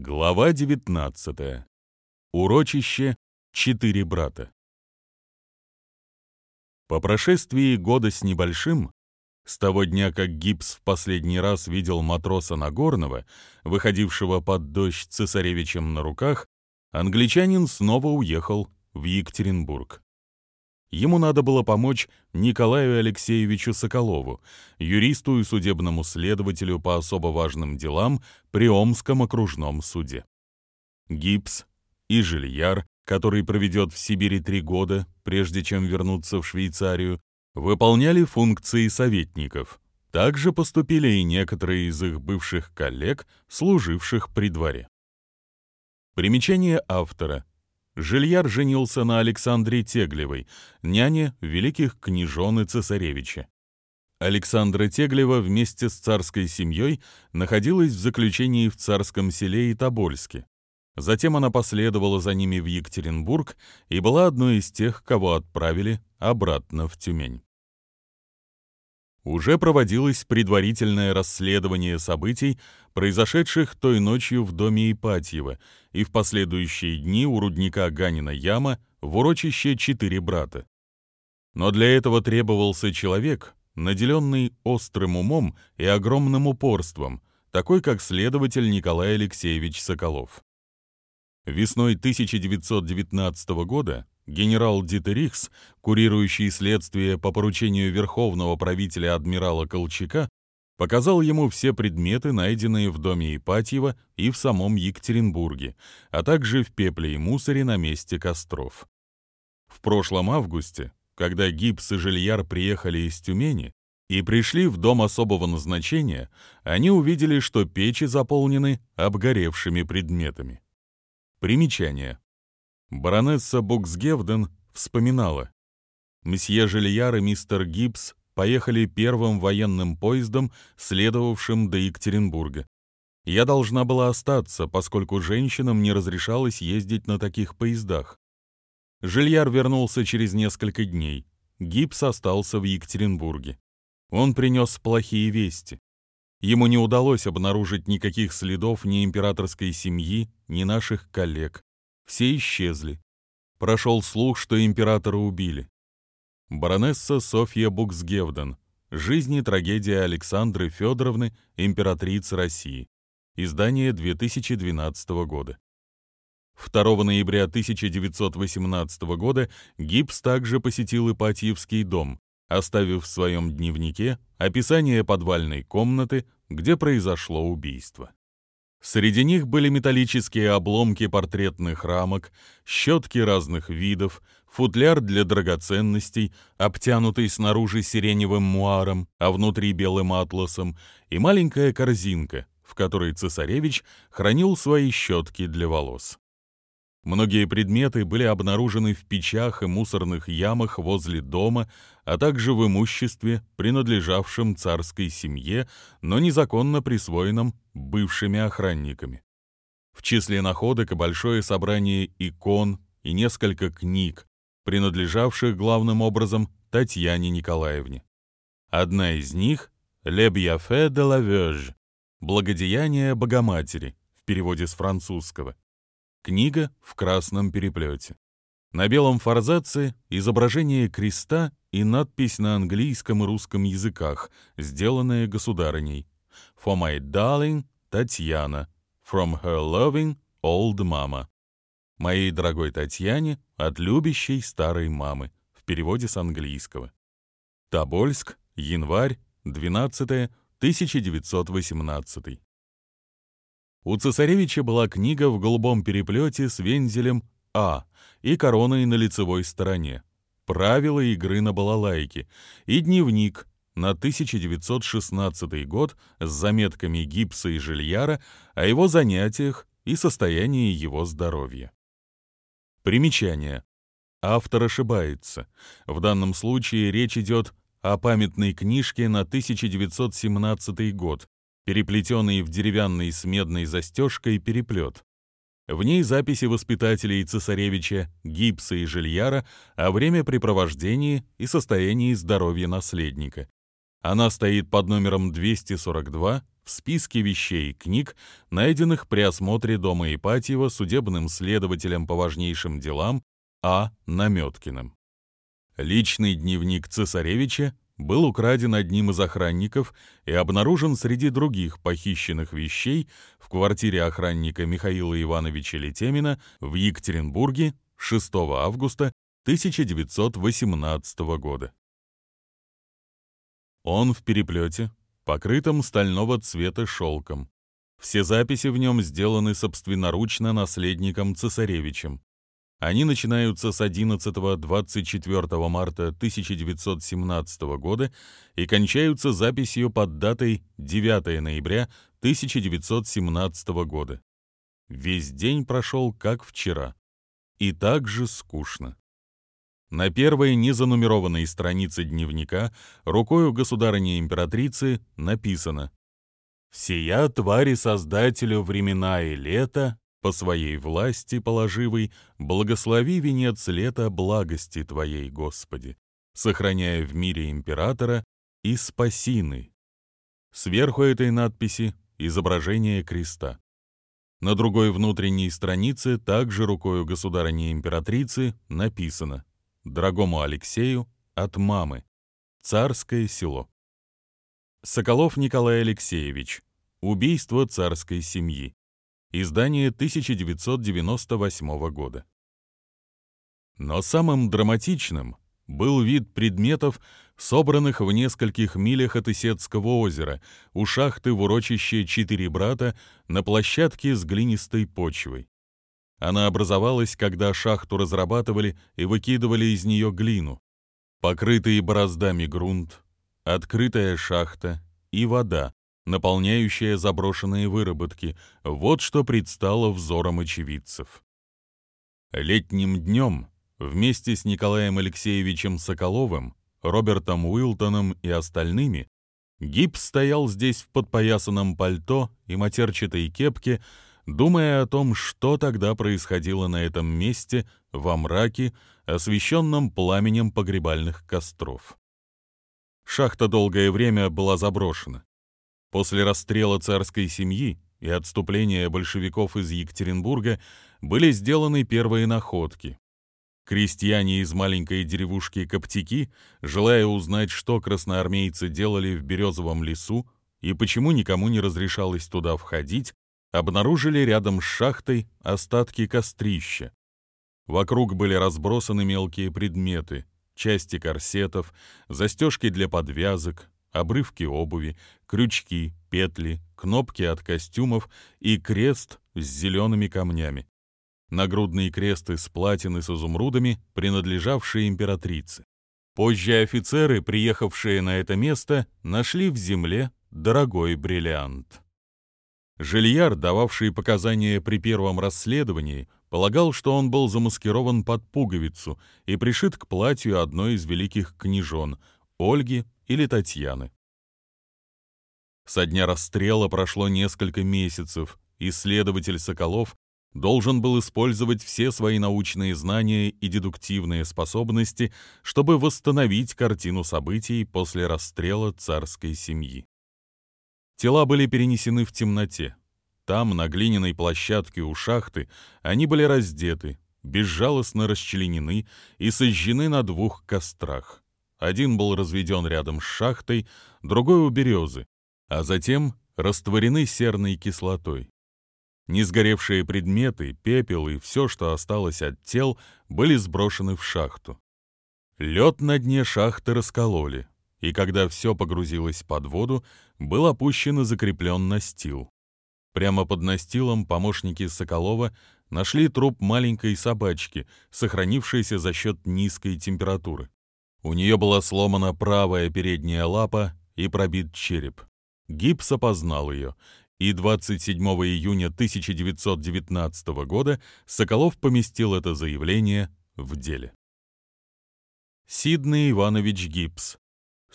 Глава 19. Урочище «Четыре брата». По прошествии года с небольшим, с того дня, как Гипс в последний раз видел матроса Нагорного, выходившего под дождь цесаревичем на руках, англичанин снова уехал в Екатеринбург. Ему надо было помочь Николаю Алексеевичу Соколову, юристу и судебному следователю по особо важным делам при Омском окружном суде. Гипс и Жильяр, который проведет в Сибири три года, прежде чем вернуться в Швейцарию, выполняли функции советников. Также поступили и некоторые из их бывших коллег, служивших при дворе. Примечание автора. Жильяр женился на Александре Теглевой, няне великих княжон и цесаревича. Александра Теглева вместе с царской семьей находилась в заключении в царском селе и. Затем она последовала за ними в Екатеринбург и была одной из тех, кого отправили обратно в Тюмень уже проводилось предварительное расследование событий, произошедших той ночью в доме Ипатьева, и в последующие дни у рудника Ганина Яма в урочище «Четыре брата». Но для этого требовался человек, наделенный острым умом и огромным упорством, такой как следователь Николай Алексеевич Соколов. Весной 1919 года Генерал Дитерихс, курирующий следствие по поручению верховного правителя адмирала Колчака, показал ему все предметы, найденные в доме Ипатьева и в самом Екатеринбурге, а также в пепле и мусоре на месте костров. В прошлом августе, когда Гипс и Жильяр приехали из Тюмени и пришли в дом особого назначения, они увидели, что печи заполнены обгоревшими предметами. Примечание. Баронесса Буксгевден вспоминала. Месье Жильяр и мистер Гибс поехали первым военным поездом, следовавшим до Екатеринбурга. Я должна была остаться, поскольку женщинам не разрешалось ездить на таких поездах. Жильяр вернулся через несколько дней. Гипс остался в Екатеринбурге. Он принес плохие вести. Ему не удалось обнаружить никаких следов ни императорской семьи, ни наших коллег. Все исчезли. Прошел слух, что императора убили. Баронесса Софья Буксгевден. Жизнь и трагедия Александры Федоровны, императрицы России. Издание 2012 года. 2 ноября 1918 года Гипс также посетил Ипатьевский дом, оставив в своем дневнике описание подвальной комнаты, где произошло убийство. Среди них были металлические обломки портретных рамок, щетки разных видов, футляр для драгоценностей, обтянутый снаружи сиреневым муаром, а внутри белым атласом, и маленькая корзинка, в которой цесаревич хранил свои щетки для волос. Многие предметы были обнаружены в печах и мусорных ямах возле дома, а также в имуществе, принадлежавшем царской семье, но незаконно присвоенном бывшими охранниками. В числе находок и большое собрание икон и несколько книг, принадлежавших главным образом Татьяне Николаевне. Одна из них — «Le Biafé de la Vierge» — «Благодеяние Богоматери» в переводе с французского. Книга в красном переплете. На белом форзаце изображение креста и надпись на английском и русском языках, сделанная государыней. For my darling Татьяна. From her loving old mama. Моей дорогой Татьяне от любящей старой мамы. В переводе с английского. Тобольск, январь, 12 1918 у цесаревича была книга в голубом переплете с вензелем А и короной на лицевой стороне, правила игры на балалайке и дневник на 1916 год с заметками Гипса и Жильяра о его занятиях и состоянии его здоровья. Примечание. Автор ошибается. В данном случае речь идет о памятной книжке на 1917 год, переплетенный в деревянный с медной застежкой переплет. В ней записи воспитателей цесаревича Гипса и Жильяра о времяпрепровождении и состоянии здоровья наследника. Она стоит под номером 242 в списке вещей и книг, найденных при осмотре дома Ипатьева судебным следователем по важнейшим делам А. Наметкиным. Личный дневник цесаревича был украден одним из охранников и обнаружен среди других похищенных вещей в квартире охранника Михаила Ивановича Летемина в Екатеринбурге 6 августа 1918 года. Он в переплете, покрытом стального цвета шелком. Все записи в нем сделаны собственноручно наследником цесаревичем. Они начинаются с 11-24 марта 1917 года и кончаются записью под датой 9 ноября 1917 года. Весь день прошел как вчера. И так же скучно. На первой незанумерованной странице дневника рукою государыни-императрицы написано «Всея твари Создателю времена и лета, по своей власти положивой, благослови венец лета благости Твоей, Господи, сохраняя в мире императора и спасины». Сверху этой надписи изображение креста. На другой внутренней странице, также рукою государыни-императрицы, написано Дорогому Алексею от мамы. Царское село. Соколов Николай Алексеевич. Убийство царской семьи. Издание 1998 года. Но самым драматичным был вид предметов, собранных в нескольких милях от Исетского озера, у шахты в урочище «Четыре брата» на площадке с глинистой почвой. Она образовалась, когда шахту разрабатывали и выкидывали из нее глину. Покрытый бороздами грунт, открытая шахта и вода, наполняющая заброшенные выработки, вот что предстало взором очевидцев. Летним днем вместе с Николаем Алексеевичем Соколовым, Робертом Уилтоном и остальными Гибс стоял здесь в подпоясанном пальто и матерчатой кепке, думая о том, что тогда происходило на этом месте во мраке, освещенном пламенем погребальных костров. Шахта долгое время была заброшена. После расстрела царской семьи и отступления большевиков из Екатеринбурга были сделаны первые находки. Крестьяне из маленькой деревушки Коптики, желая узнать, что красноармейцы делали в Березовом лесу и почему никому не разрешалось туда входить, обнаружили рядом с шахтой остатки кострища. Вокруг были разбросаны мелкие предметы, части корсетов, застежки для подвязок, обрывки обуви, крючки, петли, кнопки от костюмов и крест с зелеными камнями. Нагрудный крест из платины с изумрудами, принадлежавшие императрице. Позже офицеры, приехавшие на это место, нашли в земле дорогой бриллиант. Жильяр, дававший показания при первом расследовании, полагал, что он был замаскирован под пуговицу и пришит к платью одной из великих княжон — Ольги или Татьяны. Со дня расстрела прошло несколько месяцев, и следователь Соколов должен был использовать все свои научные знания и дедуктивные способности, чтобы восстановить картину событий после расстрела царской семьи. Тела были перенесены в темноте. Там, на глиняной площадке у шахты, они были раздеты, безжалостно расчленены и сожжены на двух кострах. Один был разведен рядом с шахтой, другой у березы, а затем растворены серной кислотой. Несгоревшие предметы, пепел и все, что осталось от тел, были сброшены в шахту. Лед на дне шахты раскололи, и когда все погрузилось под воду, был опущен и закреплен настил. Прямо под настилом помощники Соколова нашли труп маленькой собачки, сохранившейся за счет низкой температуры. У нее была сломана правая передняя лапа и пробит череп. Гипс опознал ее, и 27 июня 1919 года Соколов поместил это заявление в деле. Сиднey Иванович Гипс,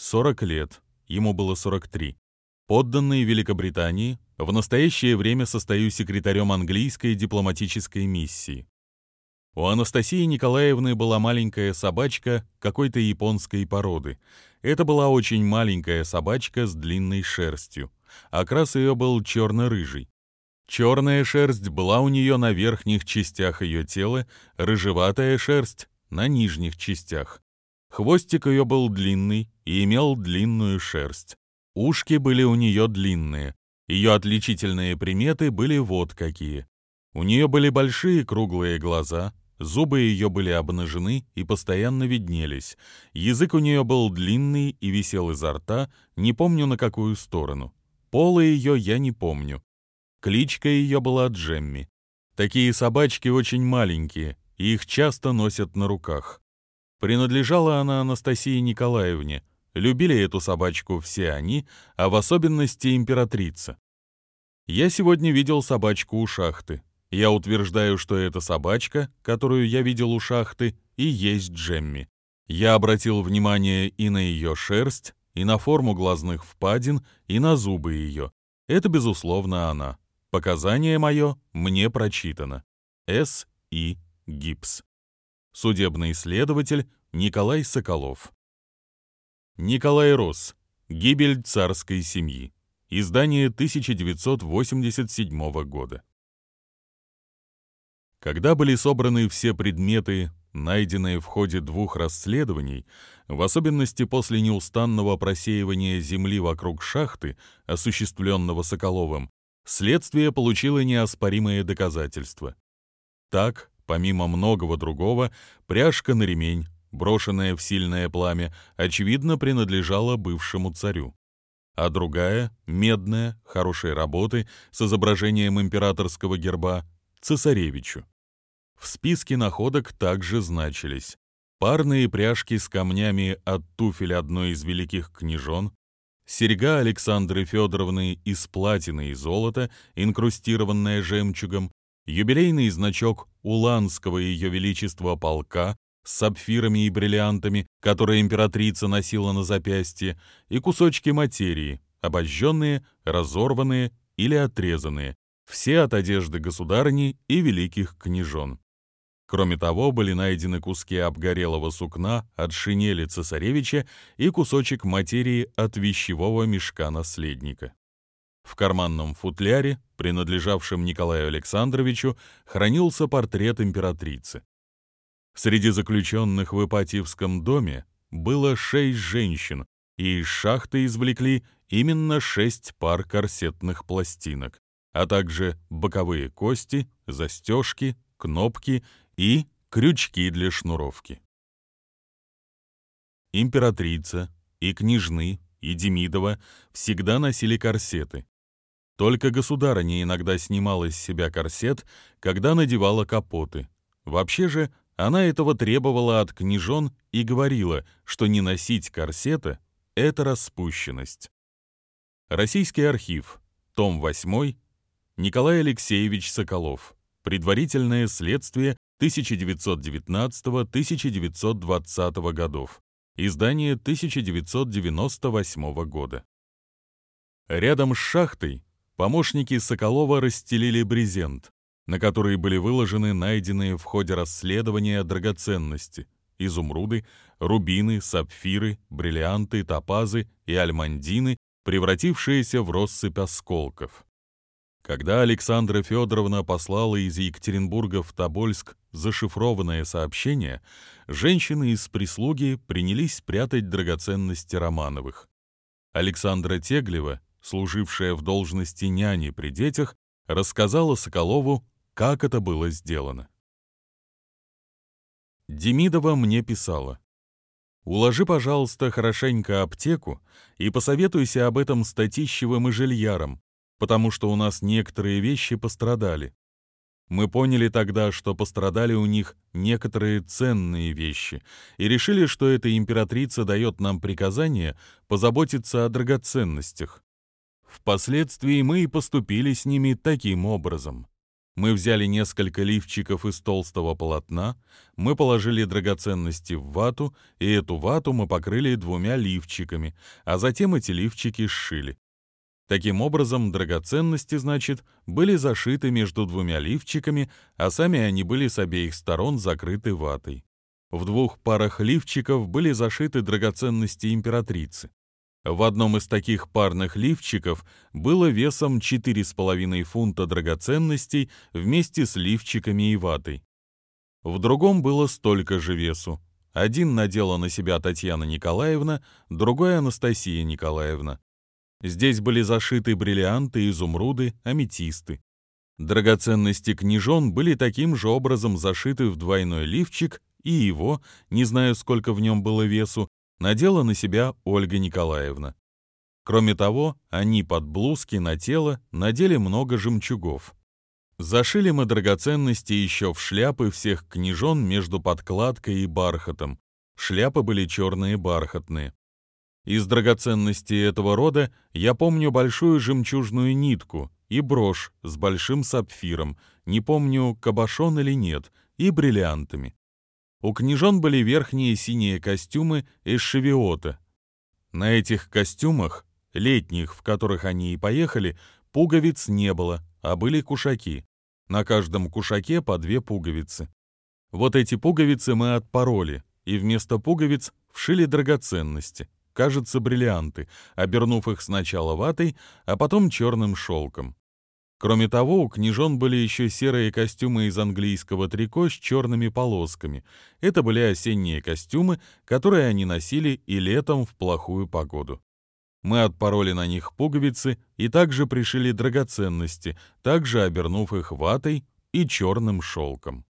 40 лет, ему было 43. Подданный Великобритании, в настоящее время состою секретарем английской дипломатической миссии. У Анастасии Николаевны была маленькая собачка какой-то японской породы. Это была очень маленькая собачка с длинной шерстью. окрас ее был черно-рыжий. Черная шерсть была у нее на верхних частях ее тела, рыжеватая шерсть — на нижних частях. Хвостик ее был длинный и имел длинную шерсть. Ушки были у нее длинные. Ее отличительные приметы были вот какие. У нее были большие круглые глаза, зубы ее были обнажены и постоянно виднелись. Язык у нее был длинный и висел изо рта, не помню на какую сторону. Пола ее я не помню. Кличка ее была Джемми. Такие собачки очень маленькие, и их часто носят на руках. Принадлежала она Анастасии Николаевне. Любили эту собачку все они, а в особенности императрица. Я сегодня видел собачку у шахты. Я утверждаю, что эта собачка, которую я видел у шахты, и есть Джемми. Я обратил внимание и на ее шерсть, и на форму глазных впадин, и на зубы ее. Это, безусловно, она. Показание мое мне прочитано. С. И. Гипс. Судебный следователь Николай Соколов. Николай Рос. Гибель царской семьи. Издание 1987 года. Когда были собраны все предметы, найденные в ходе двух расследований, в особенности после неустанного просеивания земли вокруг шахты, осуществленного Соколовым, следствие получило неоспоримые доказательства. Так, помимо многого другого, пряжка на ремень, брошенная в сильное пламя, очевидно принадлежала бывшему царю. А другая, медная, хорошей работы, с изображением императорского герба, цесаревичу. В списке находок также значились парные пряжки с камнями от туфель одной из великих княжон, серьга Александры Федоровны из платины и золота, инкрустированная жемчугом, юбилейный значок Уланского Ее Величества полка с сапфирами и бриллиантами, которые императрица носила на запястье, и кусочки материи, обожженные, разорванные или отрезанные, все от одежды государыни и великих княжон. Кроме того, были найдены куски обгорелого сукна от шинели цесаревича и кусочек материи от вещевого мешка наследника. В карманном футляре, принадлежавшем Николаю Александровичу, хранился портрет императрицы. Среди заключенных в Ипатьевском доме было шесть женщин, и из шахты извлекли именно шесть пар корсетных пластинок, а также боковые кости, застежки, кнопки и крючки для шнуровки. Императрица и княжны, и Демидова всегда носили корсеты. Только государыня иногда снимала с себя корсет, когда надевала капоты. Вообще же она этого требовала от княжон и говорила, что не носить корсета — это распущенность. Российский архив, том 8, Николай Алексеевич Соколов. Предварительное следствие 1919-1920 годов. Издание 1998 года. Рядом с шахтой помощники Соколова расстелили брезент, на который были выложены найденные в ходе расследования драгоценности – изумруды, рубины, сапфиры, бриллианты, топазы и альмандины, превратившиеся в россыпь осколков. Когда Александра Федоровна послала из Екатеринбурга в Тобольск зашифрованное сообщение, женщины из прислуги принялись прятать драгоценности Романовых. Александра Теглева, служившая в должности няни при детях, рассказала Соколову, как это было сделано. Демидова мне писала. «Уложи, пожалуйста, хорошенько аптеку и посоветуйся об этом с Татищевым и Жильяром, потому что у нас некоторые вещи пострадали. Мы поняли тогда, что пострадали у них некоторые ценные вещи, и решили, что эта императрица дает нам приказание позаботиться о драгоценностях. Впоследствии мы и поступили с ними таким образом. Мы взяли несколько лифчиков из толстого полотна, мы положили драгоценности в вату, и эту вату мы покрыли двумя лифчиками, а затем эти лифчики сшили. Таким образом, драгоценности, значит, были зашиты между двумя лифчиками, а сами они были с обеих сторон закрыты ватой. В двух парах лифчиков были зашиты драгоценности императрицы. В одном из таких парных лифчиков было весом 4,5 фунта драгоценностей вместе с лифчиками и ватой. В другом было столько же весу. Один надела на себя Татьяна Николаевна, другой — Анастасия Николаевна. Здесь были зашиты бриллианты, изумруды, аметисты. Драгоценности княжон были таким же образом зашиты в двойной лифчик, и его, не знаю, сколько в нем было весу, надела на себя Ольга Николаевна. Кроме того, они под блузки на тело надели много жемчугов. Зашили мы драгоценности еще в шляпы всех княжон между подкладкой и бархатом. Шляпы были черные бархатные. Из драгоценностей этого рода я помню большую жемчужную нитку и брошь с большим сапфиром, не помню, кабошон или нет, и бриллиантами. У княжон были верхние синие костюмы из шевиота. На этих костюмах, летних, в которых они и поехали, пуговиц не было, а были кушаки. На каждом кушаке по две пуговицы. Вот эти пуговицы мы отпороли, и вместо пуговиц вшили драгоценности, кажется, бриллианты, обернув их сначала ватой, а потом черным шелком. Кроме того, у княжон были еще серые костюмы из английского трико с черными полосками. Это были осенние костюмы, которые они носили и летом в плохую погоду. Мы отпороли на них пуговицы и также пришили драгоценности, также обернув их ватой и черным шелком.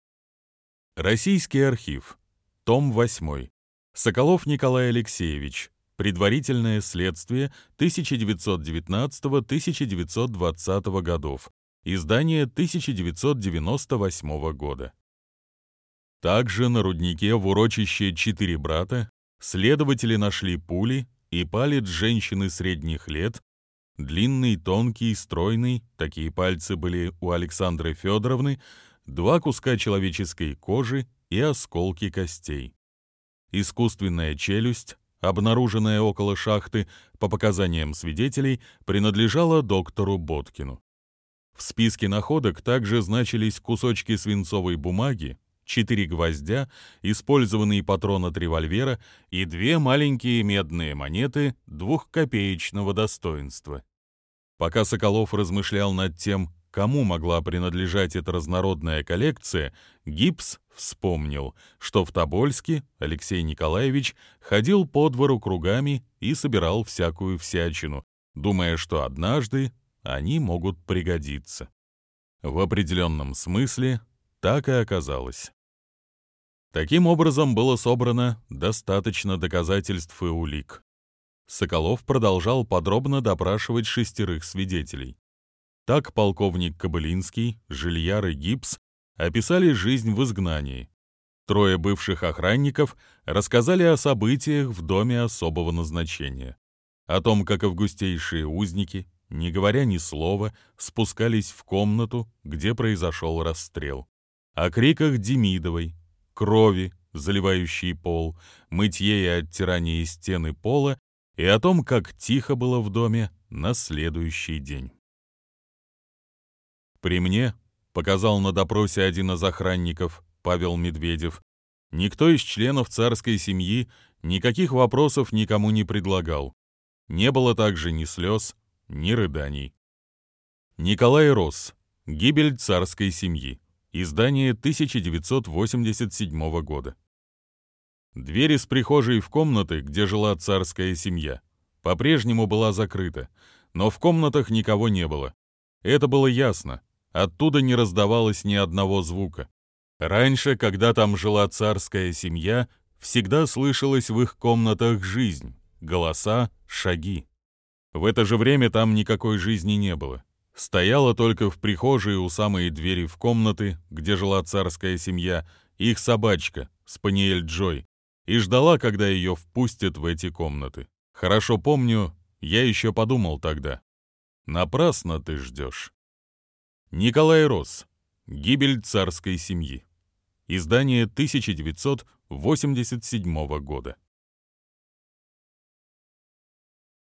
Российский архив. Том 8. Соколов Николай Алексеевич. Предварительное следствие 1919-1920 годов. Издание 1998 года. Также на руднике в урочище «Четыре брата» следователи нашли пули и палец женщины средних лет, длинный, тонкий, стройный, такие пальцы были у Александры Федоровны, два куска человеческой кожи и осколки костей. Искусственная челюсть, обнаруженная около шахты, по показаниям свидетелей, принадлежала доктору Боткину. В списке находок также значились кусочки свинцовой бумаги, четыре гвоздя, использованный патрон от револьвера и две маленькие медные монеты двухкопеечного достоинства. Пока Соколов размышлял над тем, кому могла принадлежать эта разнородная коллекция, Гипс вспомнил, что в Тобольске Алексей Николаевич ходил по двору кругами и собирал всякую всячину, думая, что однажды они могут пригодиться. В определенном смысле так и оказалось. Таким образом было собрано достаточно доказательств и улик. Соколов продолжал подробно допрашивать шестерых свидетелей. Так полковник Кобылинский, Жильяр и Гипс описали жизнь в изгнании. Трое бывших охранников рассказали о событиях в доме особого назначения. О том, как августейшие узники, не говоря ни слова, спускались в комнату, где произошел расстрел. О криках Демидовой, крови, заливающей пол, мытье и оттирании стены пола и о том, как тихо было в доме на следующий день. При мне, показал на допросе один из охранников, Павел Медведев, никто из членов царской семьи никаких вопросов никому не предлагал. Не было также ни слез, ни рыданий. Николай Росс. Гибель царской семьи. Издание 1987 года. Дверь из прихожей в комнаты, где жила царская семья, по-прежнему была закрыта, но в комнатах никого не было. Это было ясно, Оттуда не раздавалось ни одного звука. Раньше, когда там жила царская семья, всегда слышалась в их комнатах жизнь, голоса, шаги. В это же время там никакой жизни не было. Стояла только в прихожей у самой двери в комнаты, где жила царская семья, их собачка, Спаниель Джой, и ждала, когда ее впустят в эти комнаты. Хорошо помню, я еще подумал тогда. Напрасно ты ждешь. Николай Рос. Гибель царской семьи. Издание 1987 года.